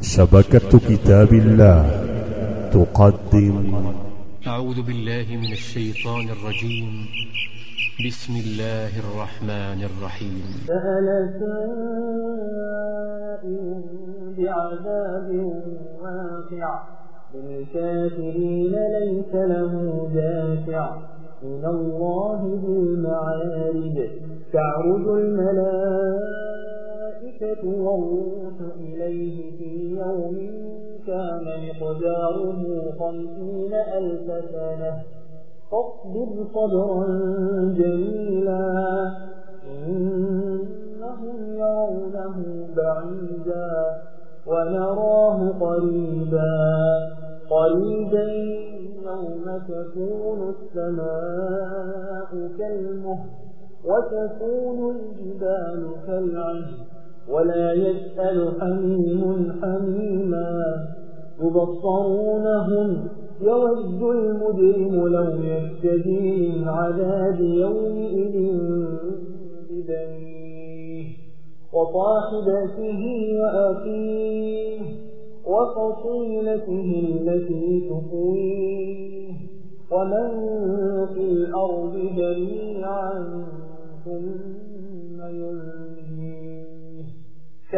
شبكة كتاب الله تقدم. أعوذ بالله من الشيطان الرجيم. بسم الله الرحمن الرحيم. سأل سائل بعذاب واقع. للكافرين ليس له دافع من الله ذو المعارج. تعرج الملائكة والروح إليه في يوم كان مقداره خمسين ألف سنة فاصبر صبرا جميلا إنهم يرونه بعيدا ونراه قريبا قريبا يوم تكون السماء كالمهر وتكون الجبال كالعهن ولا يسأل حميم حميما. يبصرونهم يود المجرم لو يفتدي من عذاب يومئذ ببنيه وصاحبته وأخيه وفصيلته التي تقويه. ومن في الأرض جميعا ثم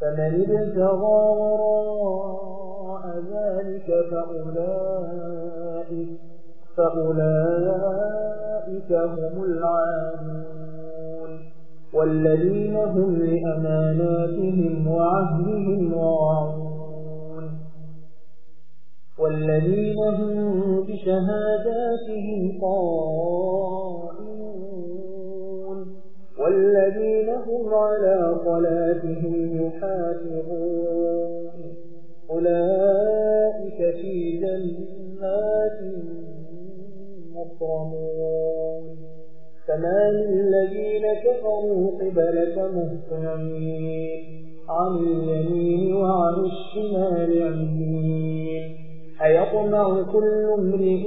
فمن ابتغى وراء ذلك فأولئك فأولئك هم العادون. والذين هم لأماناتهم وعهدهم راعون. والذين هم بشهاداتهم قائمون. والذين هم على صلاتهم يحافظون أولئك في جنات مكرمون. فما للذين كفروا قبلك مهطعين. عن اليمين وعن الشمال عزين أيطمع كل امرئ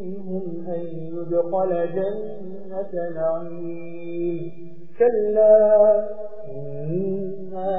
منهم أن يدخل جنة نعيم. كلا إنا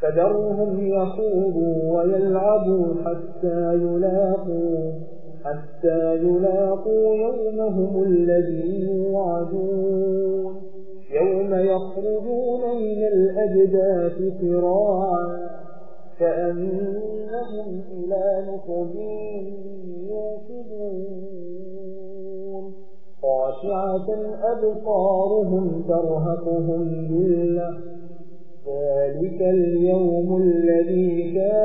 فذرهم يخوضوا ويلعبوا حتى يلاقوا حتى يلاقوا يومهم الذي يوعدون. يوم يخرجون من الأجداث صراعا كأنهم إلى نصب يوفدون خاشعة أبصارهم ترهقهم ذلة ذلك اليوم الذي يوعدون